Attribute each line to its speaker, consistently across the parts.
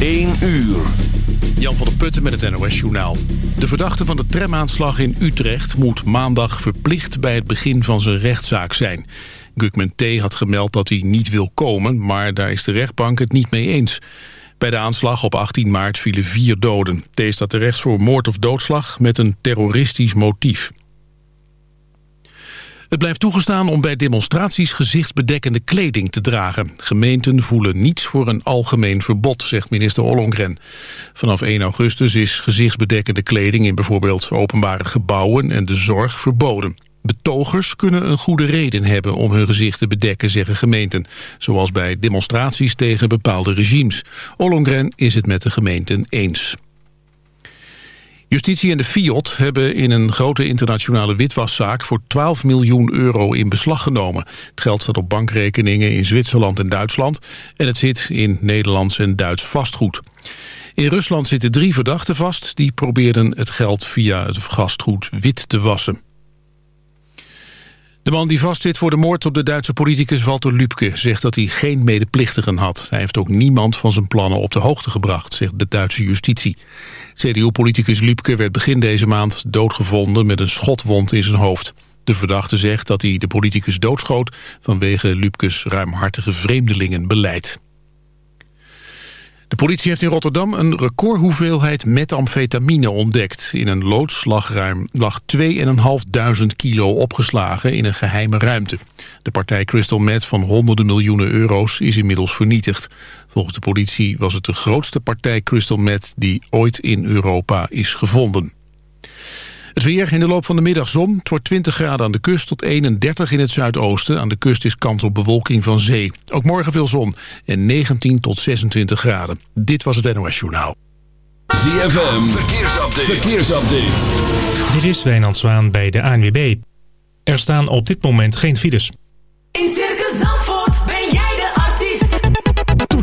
Speaker 1: 1 uur. Jan van der Putten met het NOS-journaal. De verdachte van de tramaanslag in Utrecht moet maandag verplicht bij het begin van zijn rechtszaak zijn. Gugman T. had gemeld dat hij niet wil komen, maar daar is de rechtbank het niet mee eens. Bij de aanslag op 18 maart vielen vier doden. T. staat terecht voor moord of doodslag met een terroristisch motief. Het blijft toegestaan om bij demonstraties gezichtsbedekkende kleding te dragen. Gemeenten voelen niets voor een algemeen verbod, zegt minister Ollongren. Vanaf 1 augustus is gezichtsbedekkende kleding in bijvoorbeeld openbare gebouwen en de zorg verboden. Betogers kunnen een goede reden hebben om hun gezicht te bedekken, zeggen gemeenten. Zoals bij demonstraties tegen bepaalde regimes. Ollongren is het met de gemeenten eens. Justitie en de Fiat hebben in een grote internationale witwaszaak voor 12 miljoen euro in beslag genomen. Het geld staat op bankrekeningen in Zwitserland en Duitsland en het zit in Nederlands en Duits vastgoed. In Rusland zitten drie verdachten vast die probeerden het geld via het vastgoed wit te wassen. De man die vastzit voor de moord op de Duitse politicus Walter Lübke... zegt dat hij geen medeplichtigen had. Hij heeft ook niemand van zijn plannen op de hoogte gebracht... zegt de Duitse justitie. CDU-politicus Lübke werd begin deze maand doodgevonden... met een schotwond in zijn hoofd. De verdachte zegt dat hij de politicus doodschoot... vanwege Lübkes ruimhartige vreemdelingenbeleid. De politie heeft in Rotterdam een recordhoeveelheid metamfetamine ontdekt. In een loods lag 2.500 kilo opgeslagen in een geheime ruimte. De partij Crystal Meth van honderden miljoenen euro's is inmiddels vernietigd. Volgens de politie was het de grootste partij Crystal Meth die ooit in Europa is gevonden. Het weer in de loop van de middag zon. Het wordt 20 graden aan de kust tot 31 in het zuidoosten. Aan de kust is kans op bewolking van zee. Ook morgen veel zon en 19 tot 26 graden. Dit was het NOS Journaal.
Speaker 2: ZFM, verkeersupdate. verkeersupdate.
Speaker 3: Dit is Wijnand Zwaan bij de ANWB. Er staan op dit moment geen files.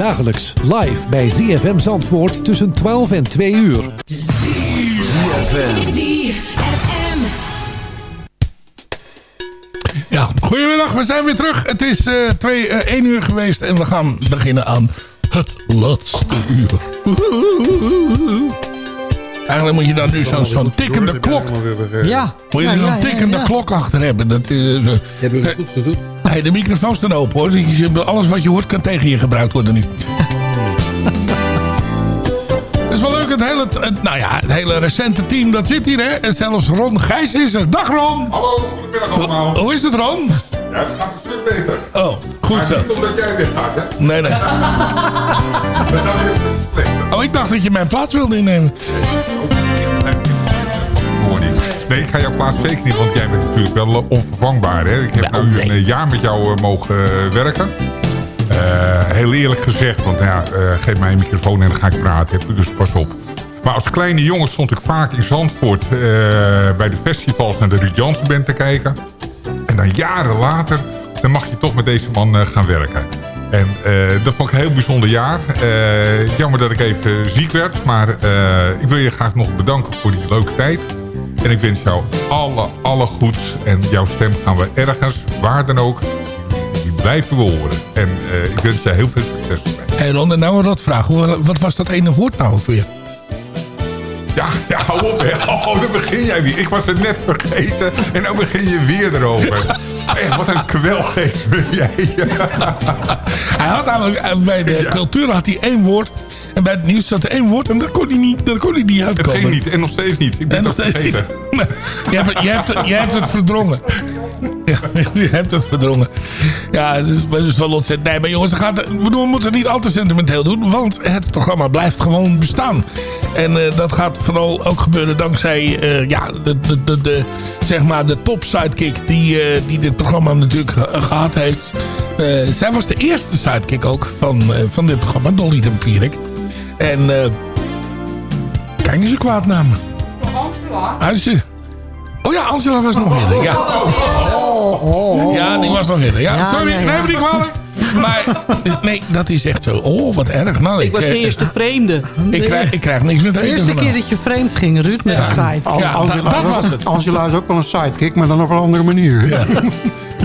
Speaker 4: Dagelijks live bij ZFM Zandvoort tussen 12 en 2 uur.
Speaker 2: ZFM.
Speaker 5: Ja, goedemiddag, we zijn weer terug. Het is eh twee, eh, één uur geweest en we gaan beginnen aan het laatste uur. Eigenlijk moet je dan nu zo'n zo'n tikkende klok...
Speaker 6: Ja.
Speaker 5: Moet je
Speaker 6: Ja,
Speaker 5: er zo'n tikkende
Speaker 6: ja.
Speaker 5: klok achter hebben. Dat, is, eh,
Speaker 7: Je hebt het goed gedaan.
Speaker 5: Hey, de microfoon staan open hoor. Dus je- alles wat je hoort kan tegen je gebruikt worden nu. Het is wel leuk, het hele, het, nou ja, het hele recente team dat zit hier hè. En zelfs Ron Gijs is er. Dag Ron!
Speaker 8: Hallo, goedemiddag allemaal.
Speaker 5: Hoe is het Ron?
Speaker 8: Ja, het gaat een stuk beter.
Speaker 5: Oh, goed zo.
Speaker 8: niet omdat jij weggaat, hè?
Speaker 5: Nee, nee. Oh, ik dacht dat je mijn plaats wilde innemen.
Speaker 8: Nee, ik ga jouw plaats zeker niet, want jij bent natuurlijk wel eh, onvervangbaar. Hè? Ik heb nu een eh, jaar met jou eh, mogen werken. Heel eerlijk gezegd, want nou ja, geef mij een microfoon en dan ga ik praten. hè, Dus pas op. Maar als kleine jongen stond ik vaak in Zandvoort bij de festivals naar de Ruud Jansen Band te kijken. En dan jaren later, dan mag je toch met deze man eh, gaan werken. En eh, dat vond ik een heel bijzonder jaar. Eh, jammer dat ik even ziek werd. Maar ik wil je graag nog bedanken voor die leuke tijd. En ik wens jou alle, alle goeds. En jouw stem gaan we ergens, waar dan ook, die blijven we horen. En ik wens je heel veel succes erbij.
Speaker 5: Hé hey Ron, nou een. Hoe- Wat was dat ene woord nou ook weer?
Speaker 8: Ja, ja, hou op hè. Oh, dan begin jij weer. Ik was het net vergeten. En dan begin je weer erover. Echt, wat een kwelgeest ben jij.
Speaker 5: Hij had namelijk eh, bij de cultuur had hij één woord. En bij het nieuws zat er één woord. En dat kon hij niet, dat kon hij niet
Speaker 8: Het
Speaker 5: uitkomen.
Speaker 8: ging niet. En nog steeds niet. Ik ben
Speaker 5: En nog steeds
Speaker 8: vergeten.
Speaker 5: niet. Je hebt, het- je, hebt, het- je hebt het verdrongen. Ja, je hebt het verdrongen. Ja, het is, wel ontzettend. Nee, maar jongens, gaat, bedoel, we moeten het niet al te sentimenteel doen. Want het programma blijft gewoon bestaan. En eh, dat gaat vooral ook gebeuren dankzij eh, ja, de, de, de, de, zeg maar de top sidekick die, eh, die dit programma natuurlijk ge- gehad heeft. Eh, zij was de eerste sidekick ook van, eh, van dit programma, Dolly Tempierik. En eh, kijk niet zo kwaad naar me. Angela. Oh ja, Angela was nog eerder. Ja. ja, die was nog eerder. Ja,
Speaker 6: Ja,
Speaker 5: sorry, neem me niet kwalijk. Maar nee, dat is echt zo. Oh, wat erg. Nou,
Speaker 6: Ik was de
Speaker 5: eh,
Speaker 6: eerste vreemde.
Speaker 5: Ik krijg, ik krijg niks met
Speaker 6: De eerste keer dat je vreemd ging, Ruud, met de site.
Speaker 5: Ja,
Speaker 7: Angela,
Speaker 5: dat- dat
Speaker 7: is ook-
Speaker 5: was het.
Speaker 7: Angela is ook wel een sidekick, maar dan op een andere manier.
Speaker 5: Ja.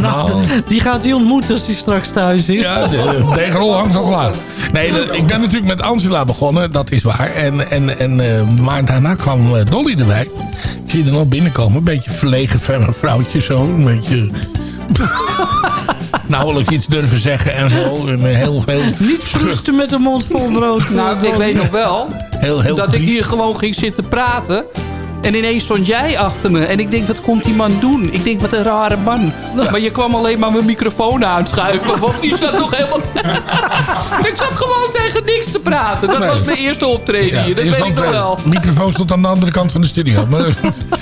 Speaker 5: Nou,
Speaker 6: Die gaat hij ontmoeten als hij straks thuis is.
Speaker 5: ja, de degenrol hangt al klaar. Nee, de- ik ben natuurlijk met Angela begonnen, dat is waar. En, en, en, eh, maar daarna kwam eh, Dolly erbij. Ik zie er nog binnenkomen. Een beetje verlegen vrou- vrouwtje zo. Een beetje... nauwelijks iets durven zeggen en zo. En heel, heel,
Speaker 6: Niet met een mond vol brood.
Speaker 9: Nou, ik weet nog wel
Speaker 5: heel, heel
Speaker 9: dat ik hier gewoon ging zitten praten. En ineens stond jij achter me. En ik denk, wat komt die man doen? Ik denk, wat een rare man. Maar je kwam alleen maar mijn microfoon aanschuiven. Want die zat toch helemaal... ik zat gewoon tegen niks te praten. Dat
Speaker 5: Nee.
Speaker 9: was mijn eerste optreden hier. Dat weet ik nog wel.
Speaker 5: De microfoon stond aan de andere kant van de studio. Maar,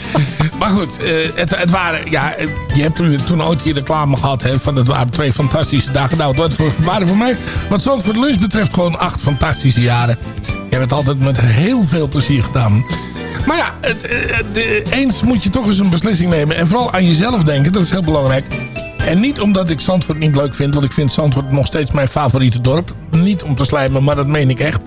Speaker 5: maar goed, eh, het, het waren, ja, eh, je hebt toen, ooit hier reclame gehad. Hè, van het waren twee fantastische dagen. Nou, het waren voor mij, wat Zandvoort Lunch betreft, gewoon acht fantastische jaren. Je hebt het altijd met heel veel plezier gedaan. Maar ja, het, eh, eens moet je toch eens een beslissing nemen. En vooral aan jezelf denken, dat is heel belangrijk. En niet omdat ik Zandvoort niet leuk vind. Want ik vind Zandvoort nog steeds mijn favoriete dorp. Niet om te slijmen, maar dat meen ik echt.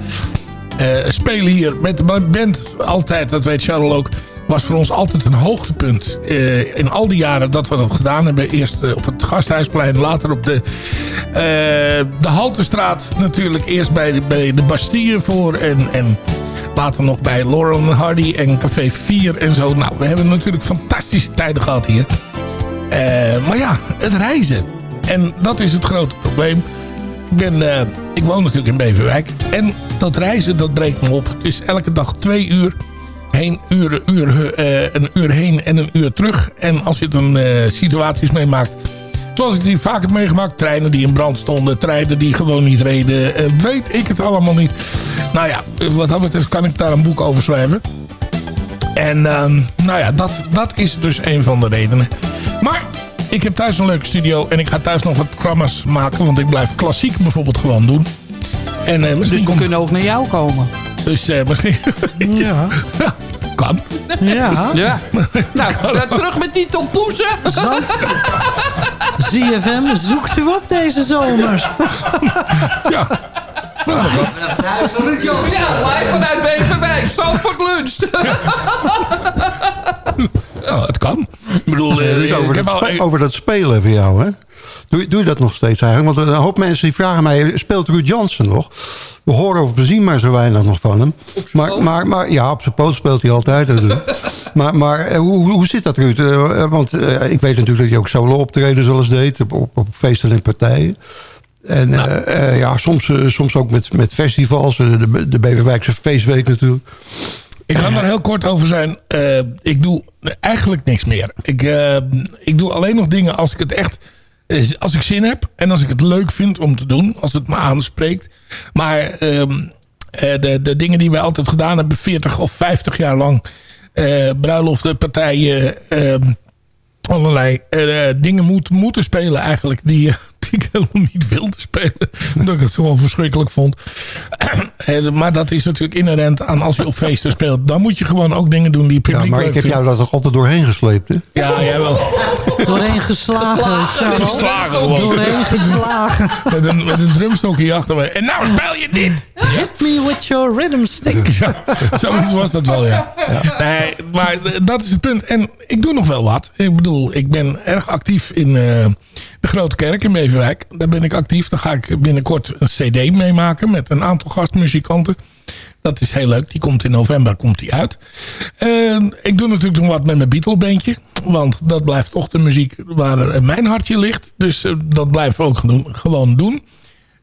Speaker 5: Spelen hier met de band altijd, dat weet Charles ook... was voor ons altijd een hoogtepunt. Eh, in al die jaren dat we dat gedaan hebben. Eerst eh, op het Gasthuisplein, later op de, eh, de Haltestraat natuurlijk. Eerst bij de, bij de Bastille voor en... en Later nog bij Laurel Hardy en Café 4 en zo. Nou, we hebben natuurlijk fantastische tijden gehad hier. Maar ja, het reizen. En dat is het grote probleem. Ik, ben, ik woon natuurlijk in Beverwijk. En dat reizen, dat breekt me op. Het is elke dag twee uur. Heen, uur, uur, eh, een uur heen en een uur terug. En als je dan eh, situaties meemaakt... Zoals ik die vaak heb meegemaakt. Treinen die in brand stonden. Treinen die gewoon niet reden. eh, weet ik het allemaal niet. Nou ja, wat dat betreft kan ik daar een boek over schrijven. En ehm, nou ja, dat, dat is dus een van de redenen. Maar ik heb thuis een leuke studio. En ik ga thuis nog wat programma's maken. Want ik blijf klassiek bijvoorbeeld gewoon doen. En, eh, misschien
Speaker 9: Dus we kunnen ook naar jou komen.
Speaker 5: Dus eh, misschien...
Speaker 6: Ja.
Speaker 5: ja, kan.
Speaker 6: Ja.
Speaker 9: Ja. Nou, eh, terug met die tompoezen.
Speaker 6: ZFM zoekt u op deze zomer.
Speaker 5: Ja. Nou.
Speaker 9: Ja, live vanuit Beverwijk. Zandvoort lunch.
Speaker 5: Nou, het kan. Ik bedoel, eh, ik
Speaker 7: over,
Speaker 5: heb
Speaker 7: dat
Speaker 5: al...
Speaker 7: over dat spelen voor jou, hè? Doe, je- doe je dat nog steeds eigenlijk? Want een hoop mensen die vragen mij, speelt Ruud Jansen nog? We horen of we zien maar zo weinig nog van hem. Maar, maar, maar ja, op zijn poot speelt hij altijd natuurlijk. maar maar eh, hoe, hoe zit dat Ruud? Eh, want eh, ik weet natuurlijk dat je ook solo optredens wel eens deed. Op, op, op feesten en partijen. En eh, eh, ja, soms, eh, soms ook met, met festivals. eh, de, de Beverwijkse feestweek natuurlijk.
Speaker 5: Ik ga er heel kort over zijn. Eh, ik doe eigenlijk niks meer. Ik, eh, ik doe alleen nog dingen als ik het echt... Als ik zin heb en als ik het leuk vind om te doen. Als het me aanspreekt. Maar ehm, eh, de, de dingen die wij altijd gedaan hebben... 40 of 50 jaar lang... eh bruiloften, partijen... ehm, allerlei eh, dingen moet, moeten spelen eigenlijk... die, die ik helemaal niet wilde spelen. Omdat ik het gewoon verschrikkelijk vond. Eh, maar dat is natuurlijk inherent aan als je op feesten speelt. Dan moet je gewoon ook dingen doen die het
Speaker 7: Ja,
Speaker 5: publiek
Speaker 7: maar
Speaker 5: leuk
Speaker 7: ik heb
Speaker 5: vindt.
Speaker 7: jou daar toch altijd doorheen gesleept, hè?
Speaker 5: Ja, jij wel.
Speaker 6: Doorheen geslagen. Charles.
Speaker 5: Geslagen gewoon.
Speaker 6: Doorheen geslagen.
Speaker 5: Met een, met een drumstokje achter me. En nou speel je dit!
Speaker 6: Hit me with your rhythm stick.
Speaker 5: Ja, zoiets was dat wel, ja. Nee, maar dat is het punt. En ik doe nog wel wat. Ik bedoel, ik ben erg actief in eh, de Grote Kerk in Beverwijk. Daar ben ik actief. Daar ga ik binnenkort een cd meemaken met een aantal gastmuzikanten. Dat is heel leuk. Die komt in november komt die uit. Ik doe natuurlijk nog wat met mijn Beatle-beentje. Want dat blijft toch de muziek waar mijn hartje ligt. Dus eh, dat blijven we ook gewoon doen.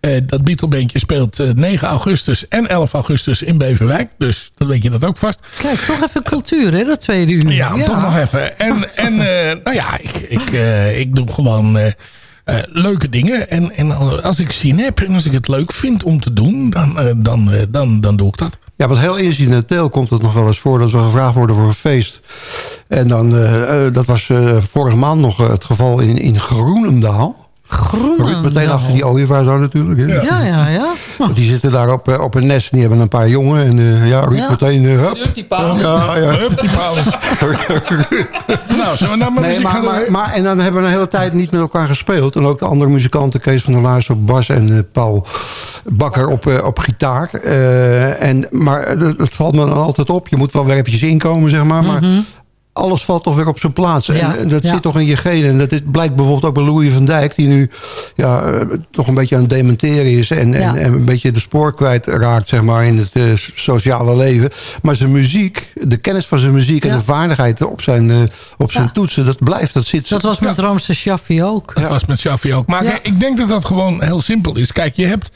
Speaker 5: Eh, dat Beatle-beentje speelt eh, 9 augustus en 11 augustus in Beverwijk. Dus dan weet je dat ook vast.
Speaker 6: Kijk, toch even cultuur, hè, dat tweede uur.
Speaker 5: Ja, toch nog even. En, en eh, nou ja, ik, ik, eh, ik doe gewoon leuke dingen. En, en als ik zin heb en als ik het leuk vind om te doen, dan, dan, dan, dan doe ik dat.
Speaker 7: Ja, want heel incidenteel komt het nog wel eens voor... dat we gevraagd worden voor een feest. En dan, dat was eh, vorige maand nog het geval in, in Groenendaal.
Speaker 6: Groenendaal.
Speaker 7: Meteen achter die ooievaar zo natuurlijk. Hè?
Speaker 6: Ja, ja, ja.
Speaker 7: Want die zitten daar op, eh, op een nest en die hebben een paar jongen. En eh, ja, Ruud
Speaker 6: Ja.
Speaker 7: meteen... eh, hup.
Speaker 9: Hup, die paal.
Speaker 7: Ja, ja.
Speaker 5: Hup, die paal. nou, zullen we nou maar
Speaker 7: Nee, maar, maar, en dan hebben we een hele tijd niet met elkaar gespeeld. En ook de andere muzikanten, Kees van der Laars op bas en eh, Paul Bakker op, eh, op gitaar. Eh, en, maar het het valt me dan altijd op. Je moet wel weer eventjes inkomen, zeg maar. Maar alles valt toch weer op zijn plaats.
Speaker 6: Ja,
Speaker 7: en, dat
Speaker 6: ja.
Speaker 7: zit toch in je genen. En dat is, blijkt bijvoorbeeld ook bij Louis van Dijk... die nu ja, eh, toch een beetje aan het dementeren is... en, en,
Speaker 6: Ja.
Speaker 7: en een beetje de spoor kwijtraakt zeg maar, in het eh, sociale leven. Maar zijn muziek, de kennis van zijn muziek... en de vaardigheid op zijn, eh, op zijn toetsen... dat blijft, dat zit...
Speaker 6: Dat was met Ramses Shaffi ook.
Speaker 5: Dat was met Shaffi ook. Maar ik denk dat dat gewoon heel simpel is. Kijk, je hebt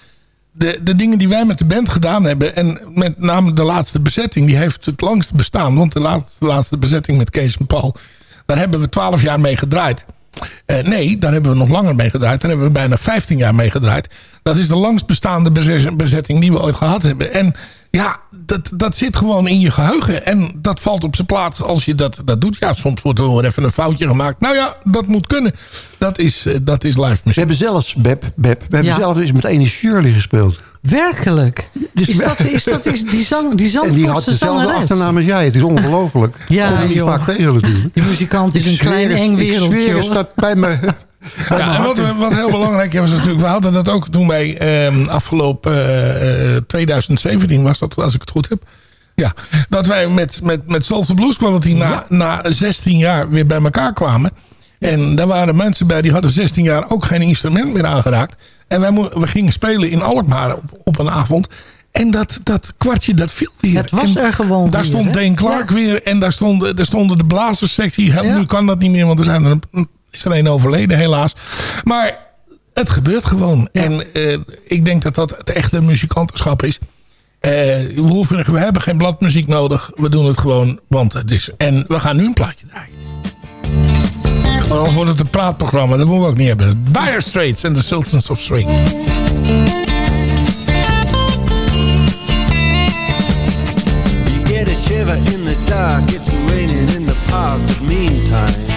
Speaker 5: de, de dingen die wij met de band gedaan hebben... en met name de laatste bezetting... die heeft het langst bestaan. Want de laatste, laatste bezetting met Kees en Paul... daar hebben we twaalf jaar mee gedraaid. Eh, nee, daar hebben we nog langer mee gedraaid. Daar hebben we bijna 15 jaar mee gedraaid. Dat is de langst bestaande bezetting die we ooit gehad hebben. En ja, dat, dat zit gewoon in je geheugen. En dat valt op zijn plaats als je dat, dat doet. Ja, soms wordt er wel even een foutje gemaakt. Nou ja, dat moet kunnen. Dat is, eh, dat is live
Speaker 7: We
Speaker 5: muziek.
Speaker 7: hebben zelfs, Beb, Beb we hebben
Speaker 6: Ja.
Speaker 7: zelfs eens met Eni Shirley gespeeld.
Speaker 6: Werkelijk.
Speaker 7: Dus-
Speaker 6: Is dat, is dat is die, zang, die
Speaker 7: En die had dezelfde
Speaker 6: zangeres?
Speaker 7: achternaam als jij. Het is ongelooflijk.
Speaker 6: Ja,
Speaker 7: Kom je niet
Speaker 6: joh.
Speaker 7: vaak tegen natuurlijk.
Speaker 6: Die muzikant is
Speaker 7: Ik
Speaker 6: een klein eng
Speaker 7: eens- Ik
Speaker 6: wereldje.
Speaker 7: zweer dat bij me...
Speaker 5: Ja, en wat, wat heel belangrijk is natuurlijk... we hadden dat ook toen wij ehm, afgelopen eh, eh, 2017 was dat, als ik het goed heb. Ja, dat wij met, met, met Blues Quality na, na 16 jaar weer bij elkaar kwamen. En daar waren mensen bij die hadden 16 jaar ook geen instrument meer aangeraakt. En wij we gingen spelen in Alkmaar op, op een avond. En dat, dat kwartje, dat viel weer.
Speaker 6: Het was
Speaker 5: En
Speaker 6: er gewoon
Speaker 5: Daar
Speaker 6: weer,
Speaker 5: stond
Speaker 6: hè?
Speaker 5: Dane Clark weer. En daar stonden, daar stonden de blazerssectie.
Speaker 6: Ja.
Speaker 5: Nu kan dat niet meer, want er zijn er een, is er een overleden helaas. Maar het gebeurt gewoon. En eh, ik denk dat dat het echte muzikantenschap is. Eh, we, hoeven, we hebben geen bladmuziek nodig. We doen het gewoon, want het is... En we gaan nu een plaatje draaien. Want Anders wordt het een praatprogramma. Dat moeten we ook niet hebben. Dire Straits en the Sultans of Swing.
Speaker 10: You get a shiver in the dark, it's raining in the park, but meantime.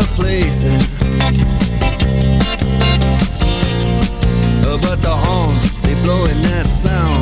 Speaker 10: replacing. Uh, but the horns, they blowing that sound.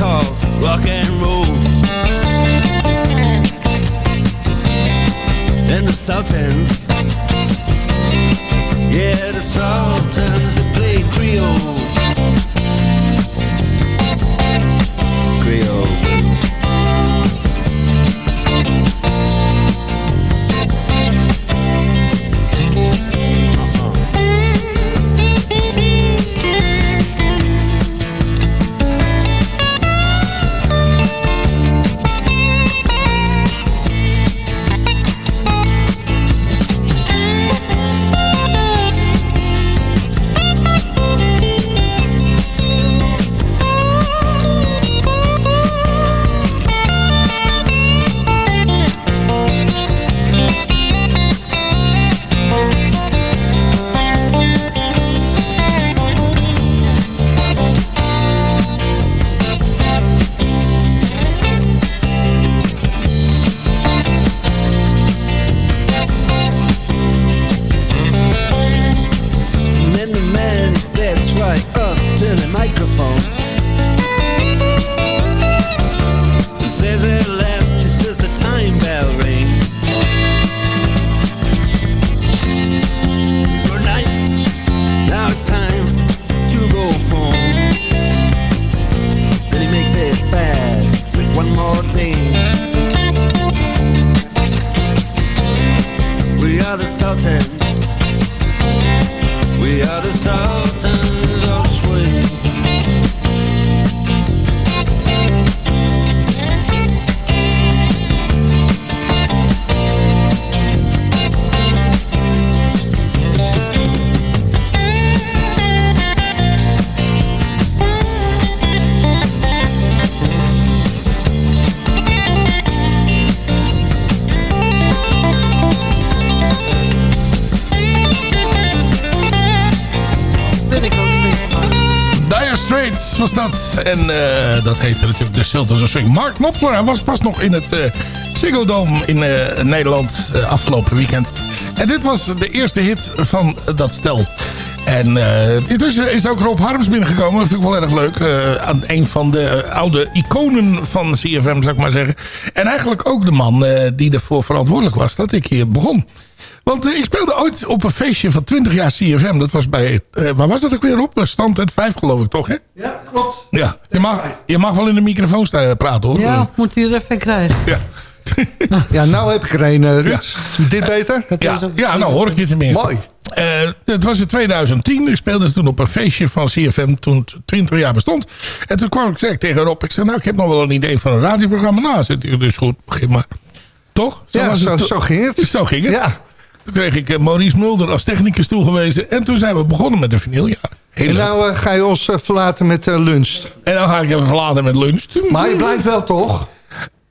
Speaker 10: Call rock and roll. And the Sultans, yeah, the Sultans that play. Creole.
Speaker 5: Was dat. En eh, dat heette natuurlijk de Sultans of Swing. Mark Knopfler hij was pas nog in het uh, Ziggo Dome in eh, Nederland afgelopen weekend. En dit was de eerste hit van dat stel. En uh, intussen is ook Rob Harms binnengekomen. Dat vind ik wel erg leuk. Uh, aan een van de oude iconen van CFM, zou ik maar zeggen. En eigenlijk ook de man uh, die ervoor verantwoordelijk was dat ik hier begon. Want ik speelde ooit op een feestje van 20 jaar CFM. Dat was bij, waar was dat ook weer op? Stand het 5 geloof ik toch, hè?
Speaker 7: Ja, klopt.
Speaker 5: Ja, je mag, je mag wel in de microfoon staan, praten hoor.
Speaker 6: Ja, moet hij er even krijgen.
Speaker 5: Ja.
Speaker 7: ja, nou heb ik er een, uh, Ruud. Ja. Dit beter?
Speaker 5: Ja, ja, nou hoor ik je tenminste.
Speaker 7: Mooi.
Speaker 5: Uh, het was in 2010. Ik speelde toen op een feestje van CFM toen het 20 jaar bestond. En toen kwam ik zeg, tegen Rob. Ik zei, nou, ik heb nog wel een idee van een radioprogramma. Nou, zit hij dus goed, begin maar. Toch?
Speaker 7: Zo, ja, zo, zo, ging het.
Speaker 5: Zo ging het.
Speaker 7: Ja.
Speaker 5: Toen kreeg ik uh, Maurice Mulder als technicus toegewezen. En toen zijn we begonnen met de vinyljaar.
Speaker 7: En nou uh, ga je ons uh, verlaten met lunch.
Speaker 5: En dan ga ik even verlaten met lunch.
Speaker 7: Maar je blijft wel toch?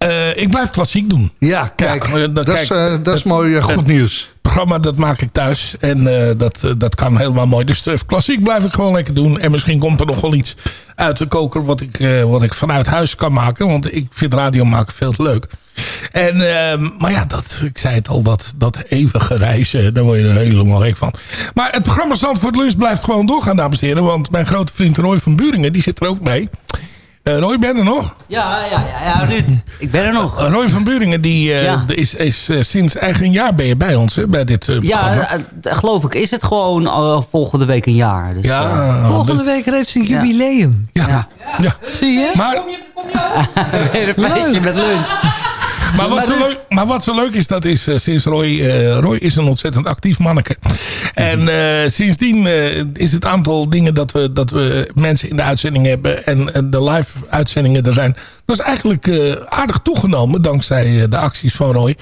Speaker 5: Uh, ik blijf klassiek doen.
Speaker 11: Ja, kijk,
Speaker 5: Ja,
Speaker 11: dat, is,
Speaker 5: kijk,
Speaker 11: eh, dat is
Speaker 5: het-
Speaker 11: mooi eh, goed
Speaker 5: het
Speaker 11: nieuws.
Speaker 5: programma dat maak ik thuis. En eh, dat, eh, dat kan helemaal mooi. Dus eh, klassiek blijf ik gewoon lekker doen. En misschien komt er nog wel iets uit de koker wat ik, eh, wat ik vanuit huis kan maken. Want ik vind radio maken veel te leuk. En, ehm, maar ja, dat, ik zei het al, dat, dat eeuwige reizen, daar word je er helemaal gek van. Maar het programma Zandvoort Lunch blijft gewoon doorgaan, dames en heren. Want mijn grote vriend Roy van Buringen, die zit er ook mee. Eh, Roy, ben je er nog?
Speaker 12: Ja, ja, ja, ja, Ruud. Ik ben er nog.
Speaker 5: Uh, Roy van Buringen, die eh,
Speaker 12: Ja.
Speaker 5: is, is eh, sinds eigen een jaar ben je bij ons, hè, bij dit eh, programma.
Speaker 12: Ja, eh, geloof ik. Is het gewoon eh, volgende week een jaar. Dus,
Speaker 5: Ja,
Speaker 12: eh,
Speaker 6: Volgende week ze een jubileum.
Speaker 5: Ja. ja.
Speaker 6: Zie je?
Speaker 5: Maar,
Speaker 12: weer een feestje met lunch.
Speaker 5: Maar, wat zo leuk, maar wat zo leuk is, dat is eh, sinds Roy... eh, Roy is een ontzettend actief manneke. En eh, sindsdien is het aantal dingen dat we, dat we mensen in de uitzending hebben... en, de live uitzendingen er zijn... dat is eigenlijk aardig toegenomen dankzij de acties van Roy...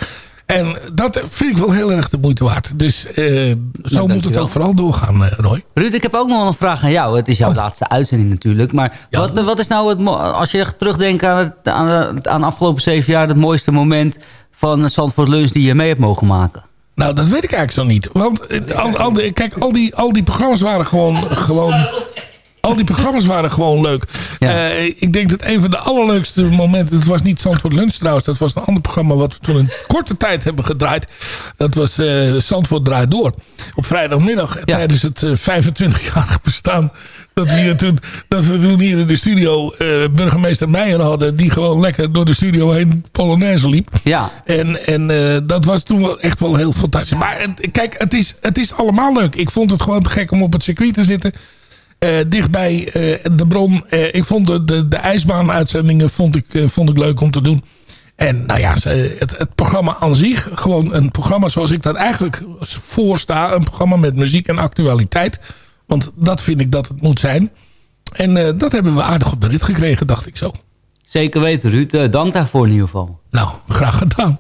Speaker 5: En dat vind ik wel heel erg de moeite waard. Dus eh, zo moet het ook vooral doorgaan, eh, Roy.
Speaker 12: Ruud, ik heb ook nog wel een vraag aan jou. Het is jouw laatste uitzending natuurlijk. Maar wat, wat is nou het... Als je terugdenkt aan, het, aan, de, aan de afgelopen zeven jaar... het mooiste moment van Zandvoort Lunch die je mee hebt mogen maken?
Speaker 5: Nou, dat weet ik eigenlijk zo niet. Want eh, al, al die, kijk, al die, al die programma's waren gewoon... gewoon al die programma's waren gewoon leuk. Eh, ik denk dat een van de allerleukste momenten... het was niet Zandvoort Lunch trouwens... dat was een ander programma wat we toen in korte tijd hebben gedraaid. Dat was eh Zandvoort Draait Door. Op vrijdagmiddag tijdens het eh, 25-jarig bestaan... Dat we, hier toen, dat we toen hier in de studio eh, burgemeester Meijer hadden... die gewoon lekker door de studio heen Polonaise liep.
Speaker 12: Ja.
Speaker 5: En, en eh, dat was toen wel echt wel heel fantastisch. Maar kijk, het is, het is allemaal leuk. Ik vond het gewoon te gek om op het circuit te zitten. Eh, dichtbij eh, de bron. Eh, ik vond de, de, de ijsbaanuitzendingen vond ik, vond ik leuk om te doen. En nou ja, het, het programma aan zich. Gewoon een programma zoals ik dat eigenlijk voorsta. Een programma met muziek en actualiteit. Want dat vind ik dat het moet zijn. En dat hebben we aardig op de rit gekregen, dacht ik zo.
Speaker 12: Zeker weten, Ruud. Dank daarvoor in ieder geval.
Speaker 5: Nou, graag gedaan.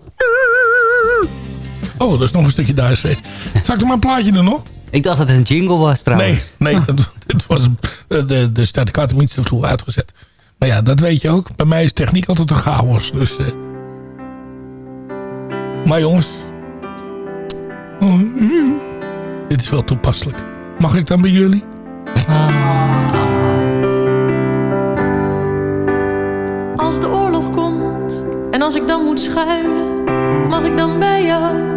Speaker 5: Oh, dat is nog een stukje daar steeds. Zal ik er maar een plaatje doen nog?
Speaker 12: Ik dacht dat het een jingle was trouwens.
Speaker 5: Nee, nee het, het was eh, de, de had hem iets te vroeg uitgezet. Maar ja, dat weet je ook. Bij mij is techniek altijd een chaos. Dus, eh. Maar jongens. Oh, mm, dit is wel toepasselijk. Mag ik dan bij jullie?
Speaker 13: Als de oorlog komt en als ik dan moet schuilen, mag ik dan bij jou?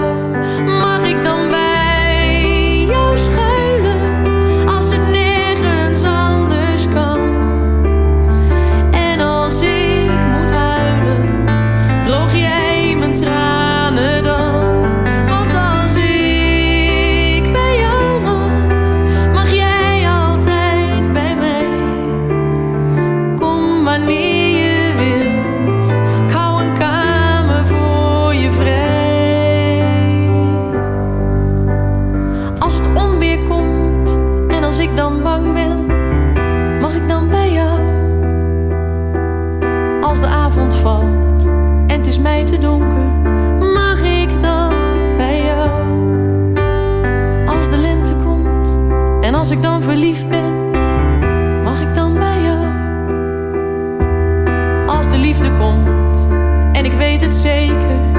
Speaker 13: Komt. En ik weet het zeker,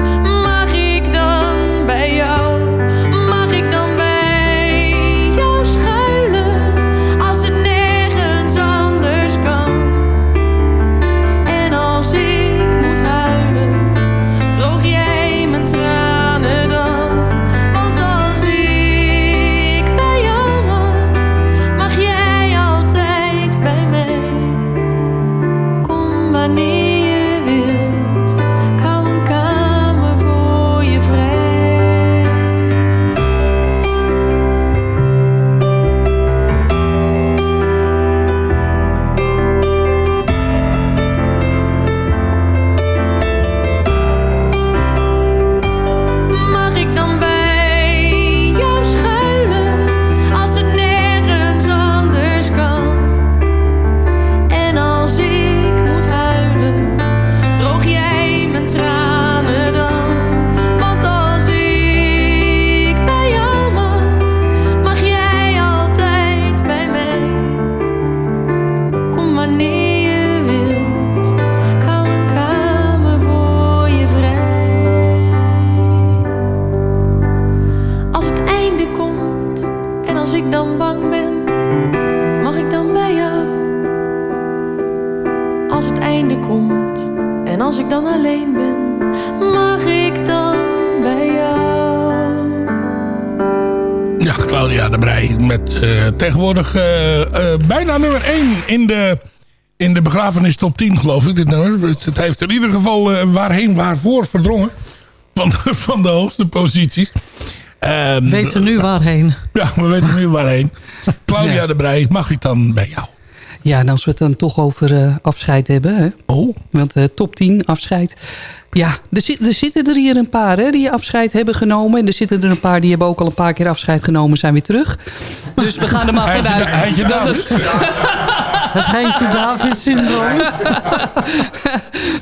Speaker 5: tegenwoordig eh, eh, bijna nummer 1 in de, in de begrafenis top 10 geloof ik. Dit nummer. Het, heeft in ieder geval eh, waarheen waarvoor verdrongen van, de- van de hoogste posities. Ehm,
Speaker 6: Weten nu waarheen.
Speaker 5: Ja, we weten nu waarheen. Claudia
Speaker 9: Ja.
Speaker 5: de Brij, mag ik dan bij jou?
Speaker 9: Ja, en als we het dan toch over eh, afscheid hebben. Hè?
Speaker 5: Oh.
Speaker 9: Want eh, top 10 afscheid. Ja, er, zit, er zitten er hier een paar hè, die afscheid hebben genomen. En er zitten er een paar die hebben ook al een paar keer afscheid genomen. Zijn weer terug. Dus we gaan er maar vanuit. Dat het-
Speaker 6: Het Heintje David syndroom.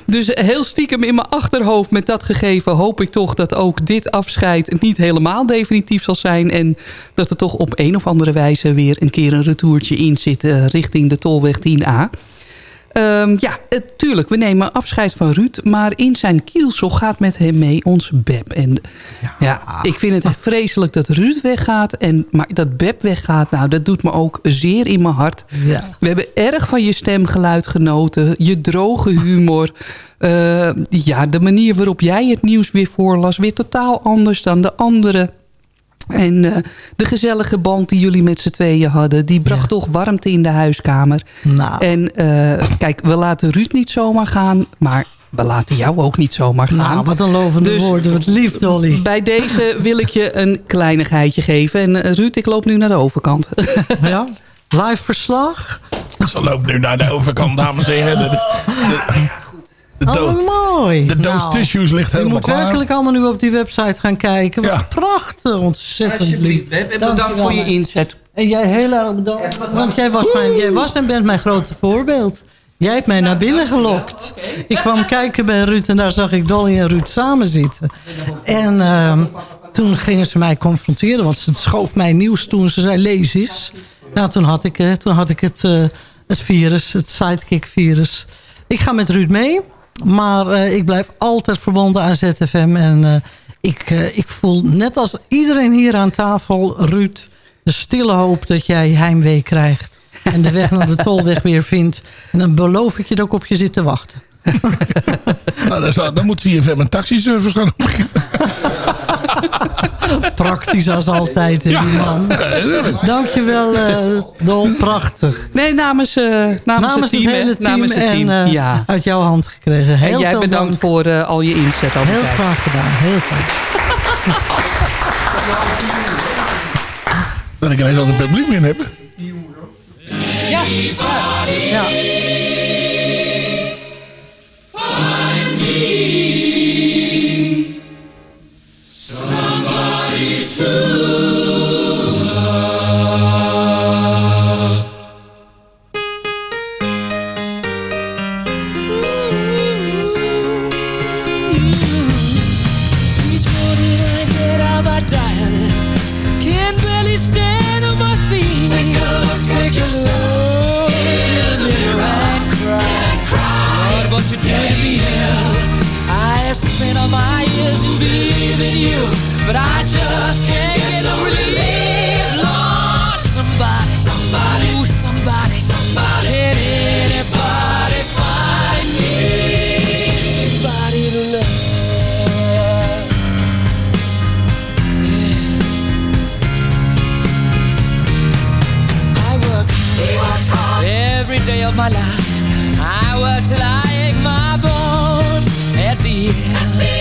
Speaker 9: Dus heel stiekem in mijn achterhoofd met dat gegeven... hoop ik toch dat ook dit afscheid niet helemaal definitief zal zijn. En dat er toch op een of andere wijze weer een keer een retourtje in zit... eh, richting de Tolweg 10A. Ehm, ja, tuurlijk, we nemen afscheid van Ruud. Maar in zijn kielsel gaat met hem mee ons Beb. En ja, ik vind het vreselijk dat Ruud weggaat. En, maar dat Beb weggaat, nou, dat doet me ook zeer in mijn hart.
Speaker 6: Ja.
Speaker 9: We hebben erg van je stemgeluid genoten. Je droge humor. Eh, ja, de manier waarop jij het nieuws weer voorlas. Weer totaal anders dan de anderen. En eh, de gezellige band die jullie met z'n tweeën hadden... die bracht toch warmte in de huiskamer.
Speaker 6: Nou.
Speaker 9: En eh, kijk, we laten Ruud niet zomaar gaan... maar we laten jou ook niet zomaar gaan.
Speaker 6: Nou, wat een lovende
Speaker 9: Dus
Speaker 6: woorden. Wat lief, Dolly.
Speaker 9: Bij deze wil ik je een kleinigheidje geven. En eh, Ruud, ik loop nu naar de overkant.
Speaker 6: Ja, live verslag.
Speaker 5: Ze loopt nu naar de overkant, dames en heren. De, de, de, de doos-
Speaker 6: Oh, mooi.
Speaker 5: de doos
Speaker 6: Nou,
Speaker 5: tissues ligt
Speaker 6: Je
Speaker 5: helemaal
Speaker 6: moet
Speaker 5: klaar.
Speaker 6: werkelijk allemaal nu op die website gaan kijken. Wat prachtig, ontzettend lief.
Speaker 9: En
Speaker 6: Dank
Speaker 9: bedankt
Speaker 6: je
Speaker 9: voor je inzet.
Speaker 6: En jij heel erg bedankt. Want jij was, mijn, jij was en bent mijn grote voorbeeld. Jij hebt mij naar binnen gelokt. Ik kwam kijken bij Ruud en daar zag ik Dolly en Ruud samen zitten. En ehm, toen gingen ze mij confronteren, want ze schoof mij nieuws toe en ze zei lees eens. Nou, toen had ik, eh, toen had ik het, eh, het virus, het sidekick-virus. Ik ga met Ruud mee, maar eh, ik blijf altijd verbonden aan ZFM. En eh, ik, eh, ik voel net als iedereen hier aan tafel, Ruud, de stille hoop dat jij heimwee krijgt. En de weg naar de tolweg weer vindt. En dan beloof ik je dat ik op je zit te wachten.
Speaker 5: Nou, dan, dan moet CFM een taxiservice gaan.
Speaker 6: Praktisch als altijd, hè, die man. Dankjewel, eh Dol. Prachtig.
Speaker 9: Nee, namens, eh, namens,
Speaker 6: Namens
Speaker 9: het
Speaker 6: het
Speaker 9: team. hè.
Speaker 6: hele team
Speaker 9: namens het team.
Speaker 6: en eh,
Speaker 9: ja.
Speaker 6: uit jouw hand gekregen. Heel
Speaker 9: en jij
Speaker 6: veel
Speaker 9: bedankt
Speaker 6: dank.
Speaker 9: voor eh, al je inzet. al die
Speaker 6: Heel graag gedaan, heel graag.
Speaker 5: Dat ik ineens al het publiek in heb.
Speaker 9: Ja.
Speaker 6: ja.
Speaker 14: To
Speaker 11: But I just can't get no relief Lord, somebody Somebody Ooh, somebody Somebody. Can anybody find me? Somebody to love. I work every day of my life. I work till I ache my bones. At the end, of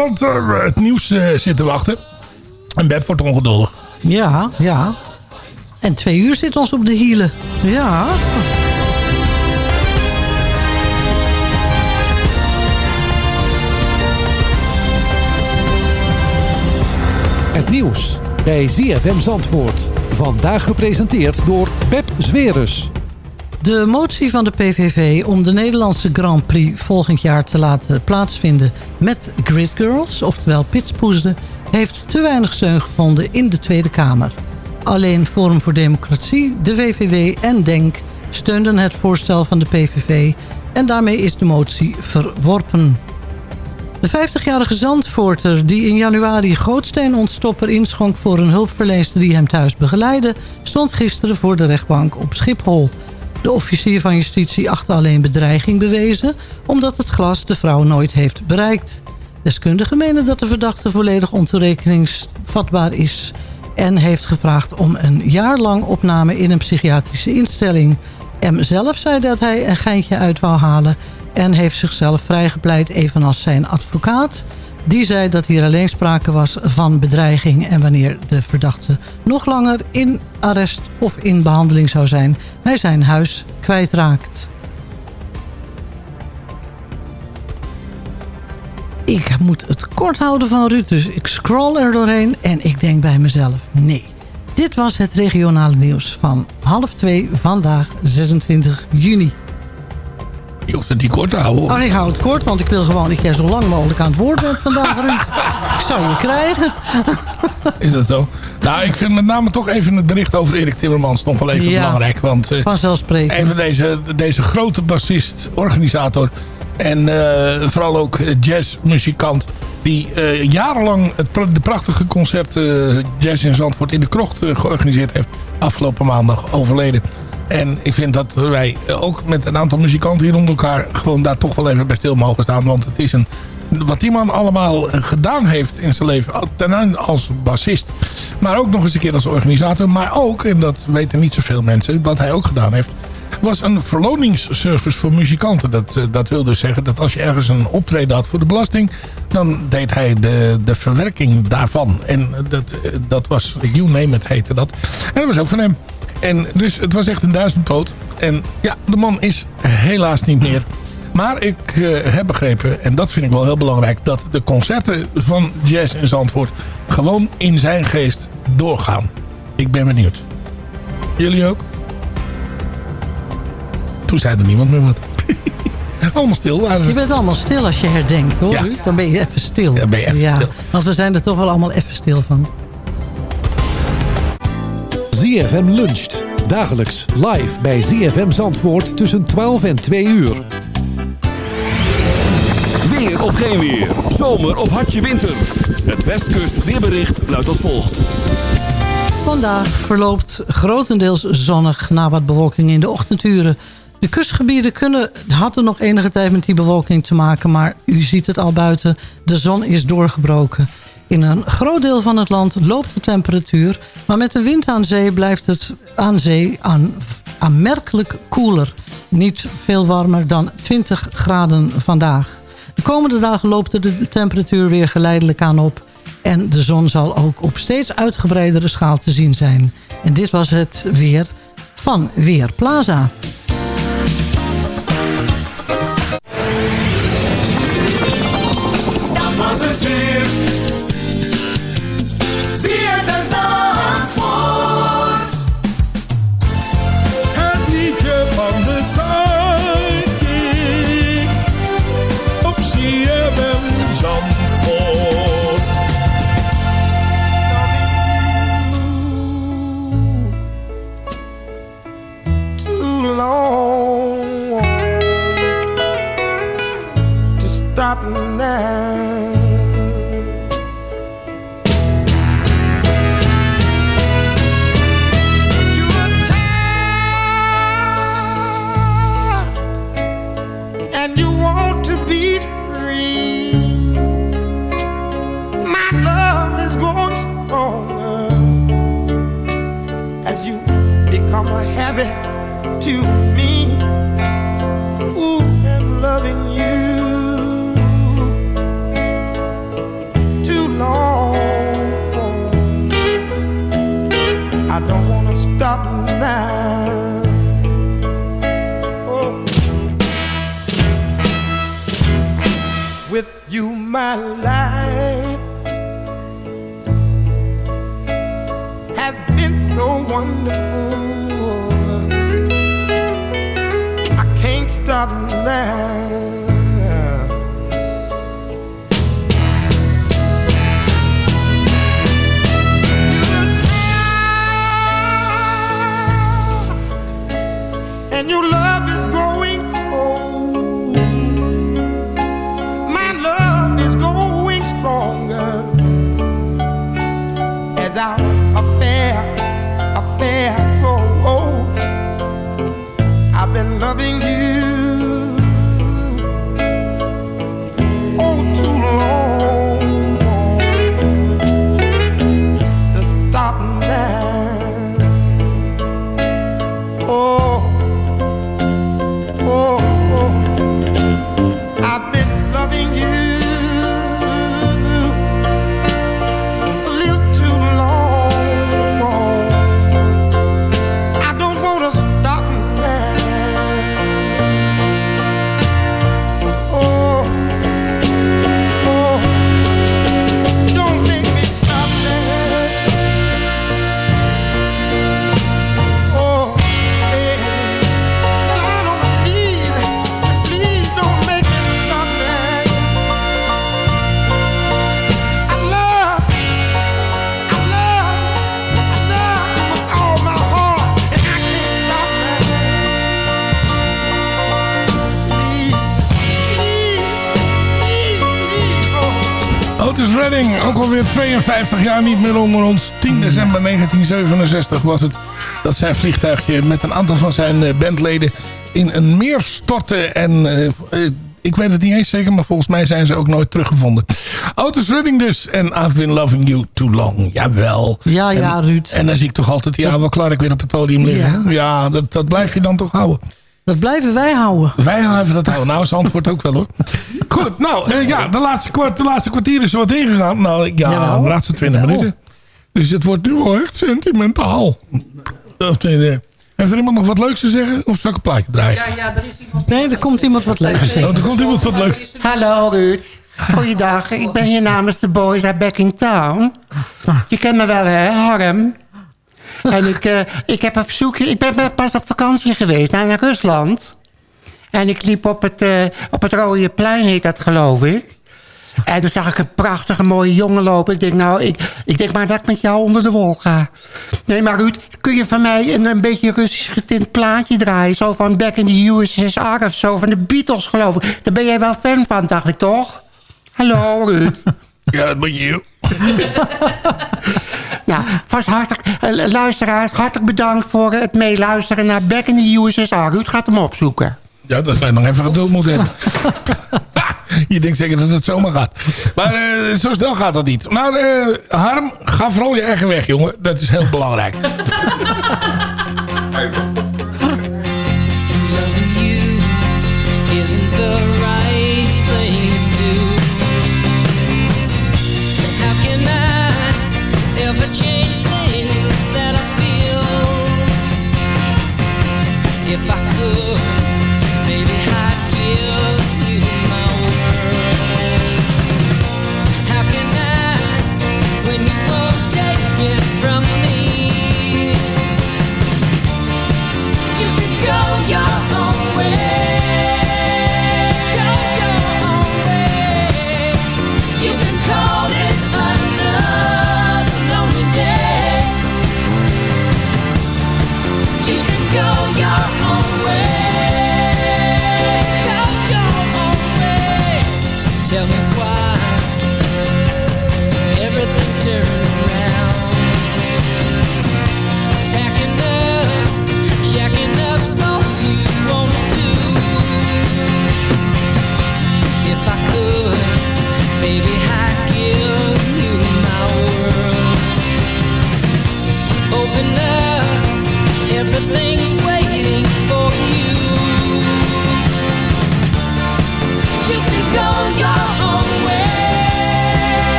Speaker 5: want eh, het nieuws eh, zit te wachten. En Beb wordt ongeduldig.
Speaker 6: Ja, ja. En twee uur zit ons op de hielen. Ja.
Speaker 4: Het nieuws bij ZFM Zandvoort. Vandaag gepresenteerd door Pep Zwerus.
Speaker 6: De motie van de PVV om de Nederlandse Grand Prix volgend jaar te laten plaatsvinden met Grid Girls, oftewel pitspoesden, heeft te weinig steun gevonden in de Tweede Kamer. Alleen Forum voor Democratie, de VVD en DENK steunden het voorstel van de PVV en daarmee is de motie verworpen. De 50-jarige Zandvoorter die in januari grootsteenontstopper inschonk voor een hulpverlener die hem thuis begeleidde, stond gisteren voor de rechtbank op Schiphol. De officier van justitie achtte alleen bedreiging bewezen... omdat het glas de vrouw nooit heeft bereikt. Deskundigen menen dat de verdachte volledig ontoerekeningsvatbaar is... en heeft gevraagd om een jaar lang opname in een psychiatrische instelling. M zelf zei dat hij een geintje uit wou halen... en heeft zichzelf vrijgepleit evenals zijn advocaat... Die zei dat hier alleen sprake was van bedreiging... en wanneer de verdachte nog langer in arrest of in behandeling zou zijn... hij zijn huis kwijtraakt. Ik moet het kort houden van Ruud, dus ik scroll er doorheen... en ik denk bij mezelf, nee. Dit was het regionale nieuws van half twee vandaag 26 juni.
Speaker 5: Je hoeft het niet kort te houden. hoor.
Speaker 6: Ik hou het kort, want ik wil gewoon dat jij zo lang mogelijk aan het woord bent vandaag, Ruud. Ik zou je krijgen.
Speaker 5: Is dat zo? Nou, ik vind met name toch even het bericht over Erik Timmermans nog wel even
Speaker 6: Ja,
Speaker 5: belangrijk. Want eh,
Speaker 6: Vanzelfsprekend.
Speaker 5: even deze, deze grote bassist, organisator en eh, vooral ook jazzmuzikant... die eh, jarenlang het, de prachtige concert Jazz in Zandvoort in de Krocht georganiseerd heeft. Afgelopen maandag overleden. En ik vind dat wij ook met een aantal muzikanten hier rond elkaar... gewoon daar toch wel even bij stil mogen staan. Want het is een... Wat die man allemaal gedaan heeft in zijn leven. Ten als bassist. Maar ook nog eens een keer als organisator. Maar ook, en dat weten niet zoveel mensen... wat hij ook gedaan heeft was een verloningsservice voor muzikanten. Dat, eh, dat wil dus zeggen dat als je ergens een optreden had voor de belasting... dan deed hij de, de verwerking daarvan. En dat, eh, dat was, you name it heette dat. En dat was ook van hem. En dus het was echt een duizendpoot. En ja, de man is helaas niet meer. Maar ik eh, heb begrepen, en dat vind ik wel heel belangrijk... dat de concerten van Jazz in Zandvoort gewoon in zijn geest doorgaan. Ik ben benieuwd. Jullie ook? Toen zei er niemand meer wat. allemaal stil waren
Speaker 6: Je
Speaker 5: ze.
Speaker 6: bent allemaal stil als je herdenkt, hoor,
Speaker 5: Ja.
Speaker 6: Dan ben je even stil.
Speaker 5: Ja, ben je even stil.
Speaker 6: Want we zijn er toch wel allemaal even stil van.
Speaker 4: ZFM luncht. Dagelijks live bij ZFM Zandvoort tussen 12 en 2 uur.
Speaker 2: Weer of geen weer. Zomer of hartje winter. Het Westkust weerbericht luidt als volgt.
Speaker 6: Vandaag verloopt grotendeels zonnig na wat bewolking in de ochtenduren. De kustgebieden kunnen, hadden nog enige tijd met die bewolking te maken... maar u ziet het al buiten, de zon is doorgebroken. In een groot deel van het land loopt de temperatuur... maar met de wind aan zee blijft het aan zee aan, aanmerkelijk koeler. Niet veel warmer dan 20 graden vandaag. De komende dagen loopt de temperatuur weer geleidelijk aan op... En de zon zal ook op steeds uitgebreidere schaal te zien zijn. En dit was het weer van Weerplaza.
Speaker 15: My life has been so wonderful. I can't stop now. and your love is loving you
Speaker 5: 52 jaar niet meer onder ons. 10 december 1967 was het dat zijn vliegtuigje met een aantal van zijn eh, bandleden in een meer stortte. En eh, eh, ik weet het niet eens zeker, maar volgens mij zijn ze ook nooit teruggevonden. Otis Redding dus. En I've been loving you too long. Jawel.
Speaker 6: Ja, ja,
Speaker 5: En-
Speaker 6: Ruud.
Speaker 5: En dan zie ik toch altijd, ja, wel klaar ik weer op het podium liggen. Ja, ja dat, dat blijf je dan toch houden.
Speaker 6: Dat blijven wij houden.
Speaker 5: Wij blijven dat houden. Nou, is antwoord ook wel hoor. Goed, nou eh, ja, de laatste, kwart, de laatste kwartier is er wat ingegaan. Nou, ja, de laatste 20 minuten. Dus het wordt nu wel echt. Of, nee, eh, Heeft er iemand nog wat leuks te zeggen? Of zal ik een plaatje draaien?
Speaker 6: Ja, ja, er is iemand... Nee, er komt iemand wat leuks
Speaker 5: Oh,
Speaker 6: zeggen.
Speaker 5: er komt iemand wat leuks.
Speaker 15: Hallo Ruud. Goeiedag, ik ben hier namens de boys uit Back in Town. Je kent me wel hè, Harm? En ik, eh, ik heb een verzoekje. Ik ben pas op vakantie geweest naar, naar Rusland. En ik liep op het, eh, op het Rode Plein, heet dat geloof ik. En toen zag ik een prachtige mooie jongen lopen. Ik denk, nou, ik, ik denk maar dat ik met jou onder de wol ga. Nee, maar Ruud, kun je van mij een, een beetje Russisch getint plaatje draaien? Zo van Back in the USSR of zo, van de Beatles geloof ik. Daar ben jij wel fan van, dacht ik toch? Hallo, Ruud.
Speaker 5: Ja, dat moet je.
Speaker 15: Nou, vast hartelijk, eh, luisteraars, hartelijk bedankt voor het meeluisteren naar Back in the USSR. Ruud gaat hem opzoeken.
Speaker 5: Ja, dat wij nog even geduld moeten hebben. je denkt zeker dat het zomaar gaat. Maar eh, zo snel gaat dat niet. Maar eh, Harm, ga vooral je eigen weg, jongen. Dat is heel belangrijk.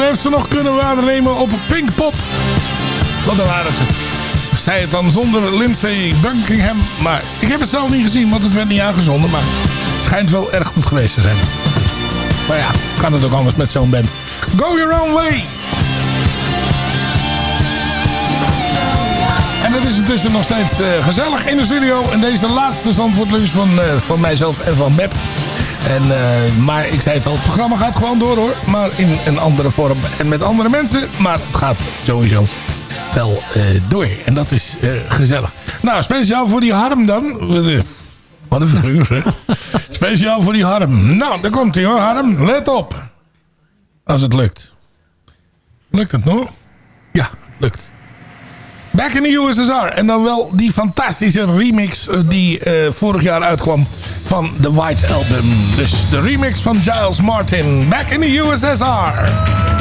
Speaker 5: Heeft ze nog kunnen waarnemen op Pinkpop. Wat een waren ze. Zij het dan zonder Lindsay Buckingham. Maar ik heb het zelf niet gezien, want het werd niet aangezonden. Maar het schijnt wel erg goed geweest te zijn. Maar ja, kan het ook anders met zo'n band. Go your own way. En het is intussen nog steeds eh, gezellig in de studio. En deze laatste Zandvoort van, eh, van mijzelf en van Mep. En, eh, maar ik zei het al, het programma gaat gewoon door hoor. Maar in een andere vorm en met andere mensen. Maar het gaat sowieso wel eh, door. En dat is eh, gezellig. Nou, speciaal voor die Harm dan. Wat, een figuur speciaal voor die Harm. Nou, daar komt hij hoor Harm. Let op. Als het lukt. Lukt het nog? Ja, het lukt. Back in the USSR. En dan wel die fantastische remix eh, die eh, vorig jaar uitkwam van The White Album. Dus de remix van Giles Martin. Back in the USSR.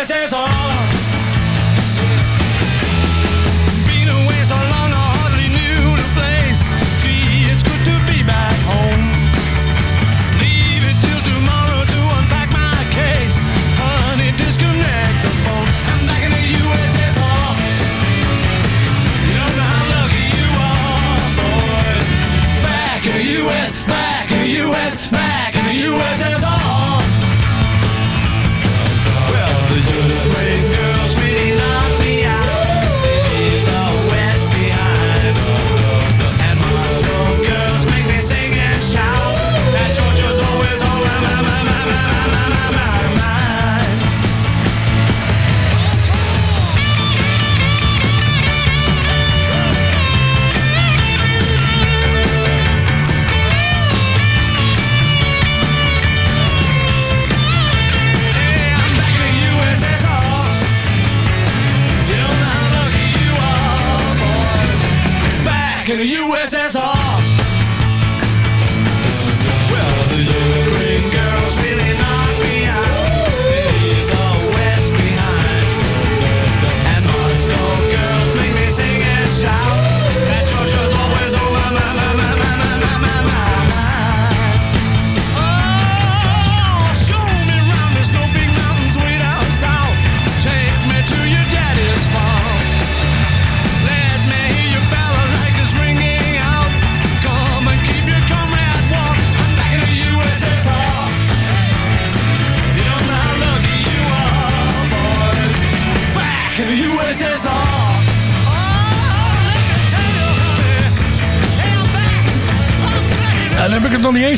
Speaker 5: es eso?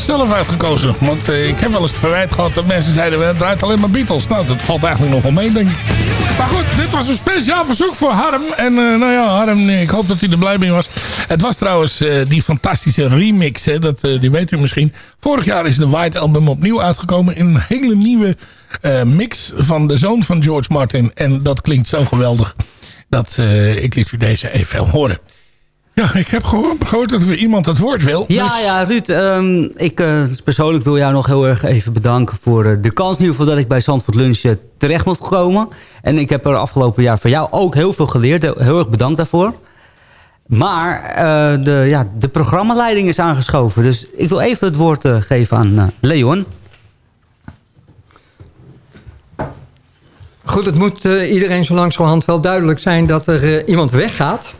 Speaker 5: Zelf uitgekozen. Want eh, ik heb wel eens verwijt gehad dat mensen zeiden... het draait alleen maar Beatles. Nou, dat valt eigenlijk nog wel mee, denk ik. Maar goed, dit was een speciaal verzoek voor Harm. En eh, nou ja, Harm, ik hoop dat hij er blij mee was. Het was trouwens eh, die fantastische remix. Hè, dat, die weet u misschien. Vorig jaar is de White Album opnieuw uitgekomen... in een hele nieuwe mix van de zoon van George Martin. En dat klinkt zo geweldig... dat ik liet u deze even horen. Ja, ik heb gewoon gehoord dat er weer iemand het woord wil.
Speaker 12: Ja,
Speaker 5: dus-
Speaker 12: ja, Ruud. ehm, ik eh, persoonlijk wil jou nog heel erg even bedanken... voor eh, de kans in ieder geval dat ik bij Zandvoort Lunch eh, terecht mocht komen. En ik heb er afgelopen jaar van jou ook heel veel geleerd. Heel erg bedankt daarvoor. Maar de, ja, de programmaleiding is aangeschoven. Dus ik wil even het woord geven aan Leon.
Speaker 16: Goed, het moet eh, iedereen zo langzamerhand wel duidelijk zijn dat er eh, iemand weggaat.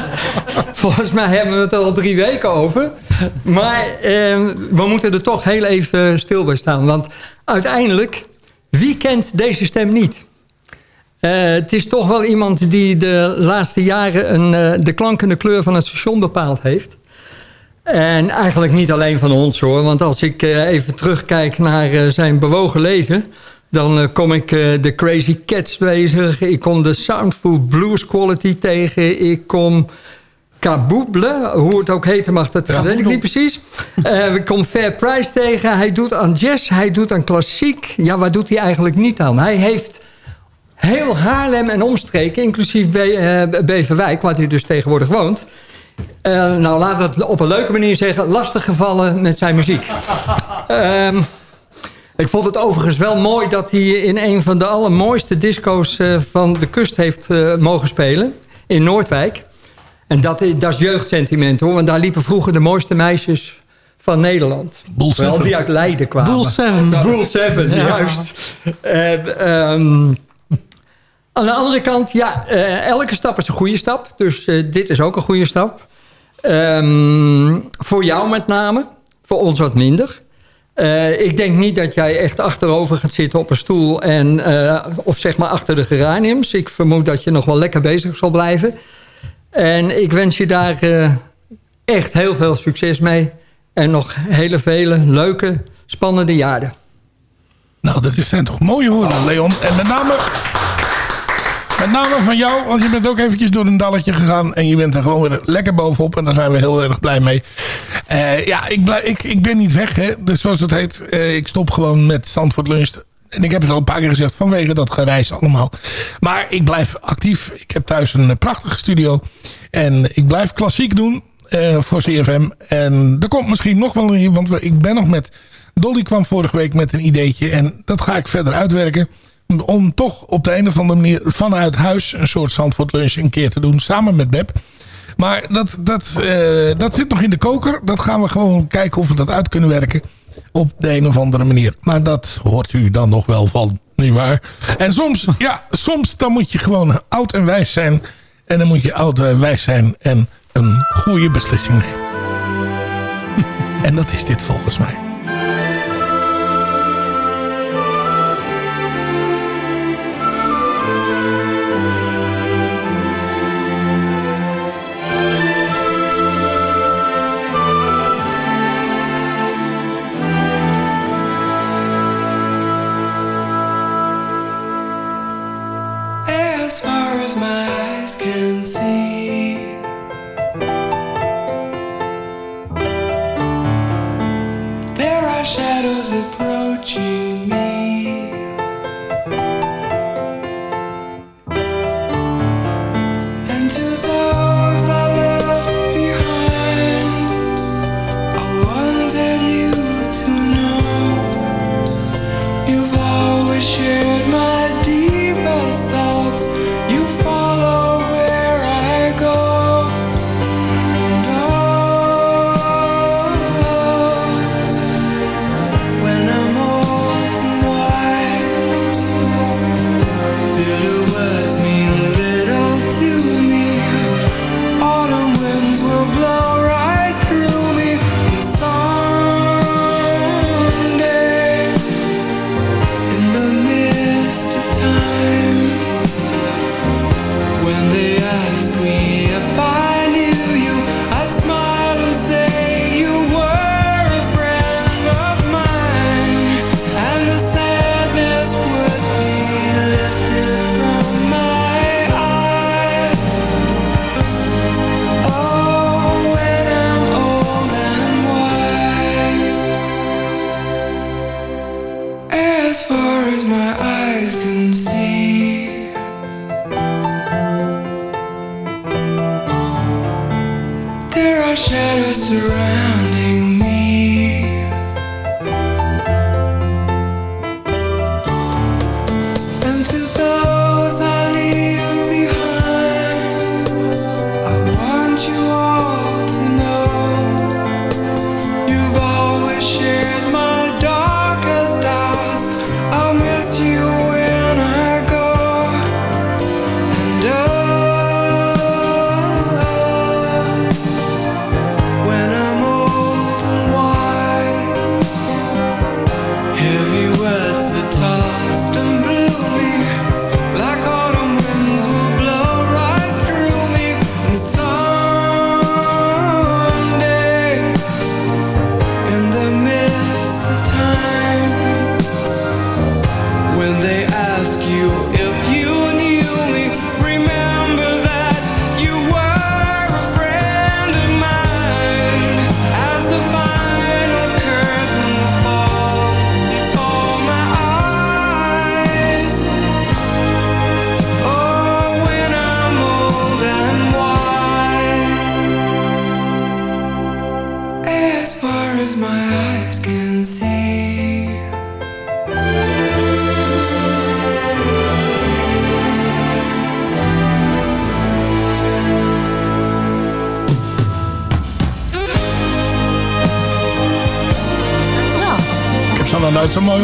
Speaker 16: Volgens mij hebben we het al drie weken over. Maar eh, we moeten er toch heel even stil bij staan. Want uiteindelijk, wie kent deze stem niet? Eh, het is toch wel iemand die de laatste jaren een, de klank en de kleur van het station bepaald heeft. En eigenlijk niet alleen van ons hoor. Want als ik even terugkijk naar zijn bewogen leven... dan eh, kom ik eh, de Crazy Cats bezig. Ik kom de Soundful Blues Quality tegen. Ik kom Kabooble, hoe het ook heten mag, dat weet ik niet precies. Eh ik kom Fair Price tegen. Hij doet aan jazz, hij doet aan klassiek. Ja, waar doet hij eigenlijk niet aan? Hij heeft heel Haarlem en omstreken, inclusief Be- Beverwijk... waar hij dus tegenwoordig woont... Nou, laten we het op een leuke manier zeggen. Lastig gevallen met zijn muziek. Ehm, ik vond het overigens wel mooi dat hij in een van de allermooiste disco's eh, van de kust heeft eh, mogen spelen. In Noordwijk. En dat, dat is jeugdsentiment hoor. Want daar liepen vroeger de mooiste meisjes van Nederland.
Speaker 17: Boel
Speaker 16: Wel
Speaker 17: Seven.
Speaker 16: die uit Leiden kwamen.
Speaker 6: Boel Seven.
Speaker 16: Boel Seven,
Speaker 6: Ja.
Speaker 16: juist. En, ehm, aan de andere kant, ja, eh, elke stap is een goede stap. Dus eh, dit is ook een goede stap. Ehm, voor jou met name. Voor ons wat minder. Eh, ik denk niet dat jij echt achterover gaat zitten op een stoel... En, eh, of zeg maar achter de geraniums. Ik vermoed dat je nog wel lekker bezig zal blijven. En ik wens je daar eh, echt heel veel succes mee. En nog hele vele leuke, spannende jaren.
Speaker 17: Nou, dat zijn toch mooie woorden, Leon. En met name, met name van jou, want je bent ook eventjes door een dalletje gegaan... en je bent er gewoon weer lekker bovenop en daar zijn we heel erg blij mee. Eh, ja, ik, ik, ik ben niet weg, hè. Dus zoals het heet, eh, ik stop gewoon met Zandvoort Lunch... En ik heb het al een paar keer gezegd, vanwege dat gereis allemaal. Maar ik blijf actief. Ik heb thuis een prachtige studio. En ik blijf klassiek doen eh, voor CFM. En er komt misschien nog wel een... Want ik ben nog met... Dolly kwam vorige week met een ideetje. En dat ga ik verder uitwerken. Om toch op de een of andere manier vanuit huis... een soort Zandvoort lunch een keer te doen. Samen met Beb. Maar dat, dat, eh, dat zit nog in de koker. Dat gaan we gewoon kijken of we dat uit kunnen werken. Op de een of andere manier. Maar dat hoort u dan nog wel van. Niet waar? En soms, ja, soms dan moet je gewoon oud en wijs zijn. En dan moet je oud en wijs zijn. En een goede beslissing nemen. en dat is dit volgens mij.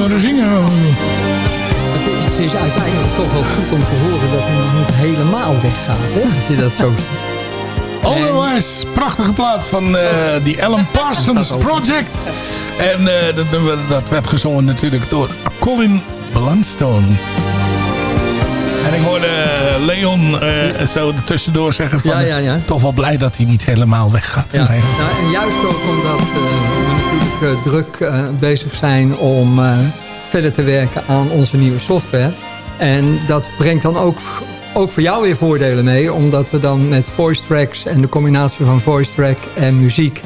Speaker 5: Horen zingen.
Speaker 16: Het is, het is uiteindelijk toch wel goed om te horen dat hij nog niet helemaal weggaat. Hè? Dat je dat zo.
Speaker 5: Otherwise, prachtige plaat van eh, die Alan Parsons Project. En eh, dat, dat werd gezongen natuurlijk door Colin Blunstone. En ik hoorde eh, Leon eh, zo tussendoor zeggen van...
Speaker 16: Ja, ja, ja.
Speaker 5: toch wel blij dat hij niet helemaal weggaat.
Speaker 16: Ja. Nou, en juist ook omdat natuurlijk eh, druk eh, bezig zijn om eh, verder te werken aan onze nieuwe software. En dat brengt dan ook, ook voor jou weer voordelen mee. Omdat we dan met voice tracks en de combinatie van voice track en muziek...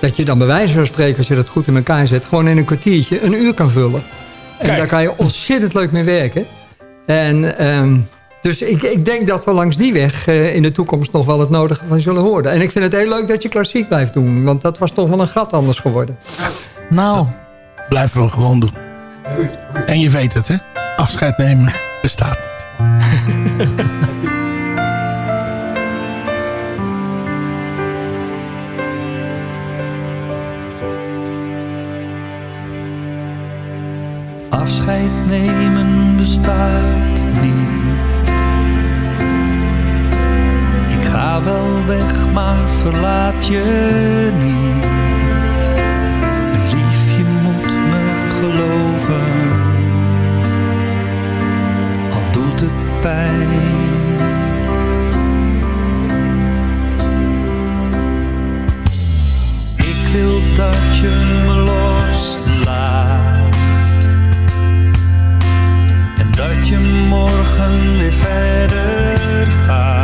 Speaker 16: dat je dan bij wijze van spreken, als je dat goed in elkaar zet... gewoon in een kwartiertje een uur kan vullen. En
Speaker 5: Kijk.
Speaker 16: daar kan je ontzettend leuk mee werken. En ehm, dus ik, ik denk dat we langs die weg eh, in de toekomst nog wel het nodige van zullen horen. En ik vind het heel leuk dat je klassiek blijft doen. Want dat was toch wel een gat anders geworden.
Speaker 6: Nou.
Speaker 5: Blijven we gewoon doen. En je weet het, hè? Afscheid nemen bestaat niet.
Speaker 18: Afscheid nemen bestaat niet. Ga wel weg, maar verlaat je niet. Lief, je moet me geloven. Al doet het pijn. Ik wil dat je me loslaat. En dat je morgen weer verder gaat.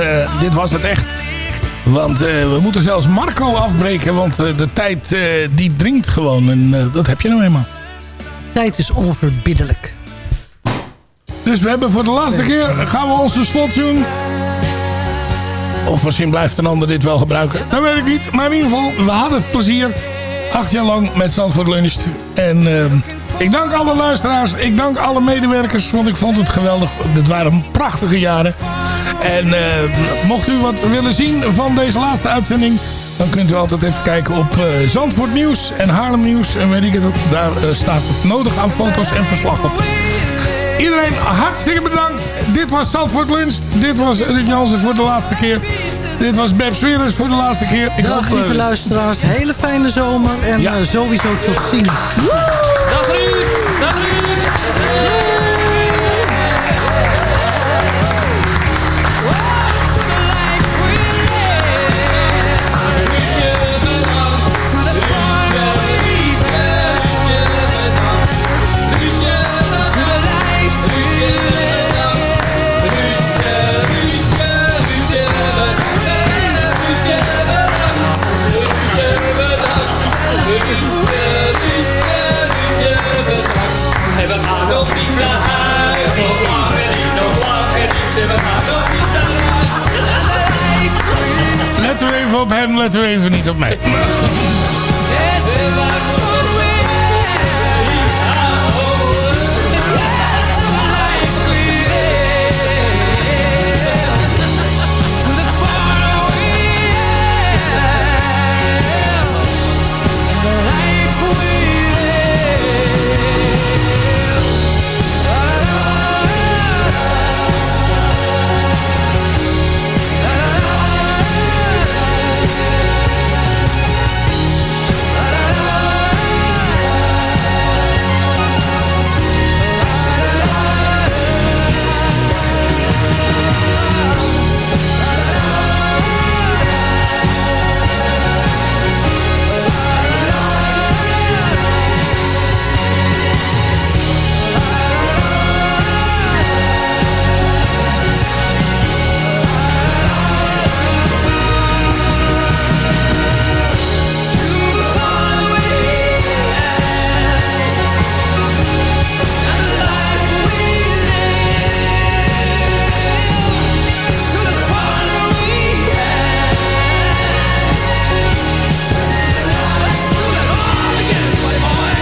Speaker 5: Eh, dit was het echt. Want eh, we moeten zelfs Marco afbreken. Want eh, de tijd die dringt gewoon. En dat heb je nou eenmaal.
Speaker 6: Tijd is onverbiddelijk.
Speaker 5: Dus we hebben voor de laatste keer... gaan we onze slottune... Of misschien blijft een ander dit wel gebruiken. Dat weet ik niet. Maar in ieder geval, we hadden plezier. Acht jaar lang met Zandvoort Lunch. En ik dank alle luisteraars. Ik dank alle medewerkers. Want ik vond het geweldig. Dit waren prachtige jaren. En eh, mocht u wat willen zien van deze laatste uitzending... dan kunt u altijd even kijken op eh, Zandvoort Nieuws en Haarlem Nieuws. En weet ik het, daar eh, staat het nodig aan foto's en verslag op. Iedereen hartstikke bedankt. Dit was Zandvoort Lunch. Dit was Ruud Jansen voor de laatste keer. Dit was Beb Sweerders voor de laatste keer. Ik
Speaker 6: Dag
Speaker 5: hoop,
Speaker 6: lieve luisteraars, hele fijne zomer en
Speaker 5: Ja.
Speaker 6: sowieso tot ziens.
Speaker 9: Dag Ruud! Dag Ruud!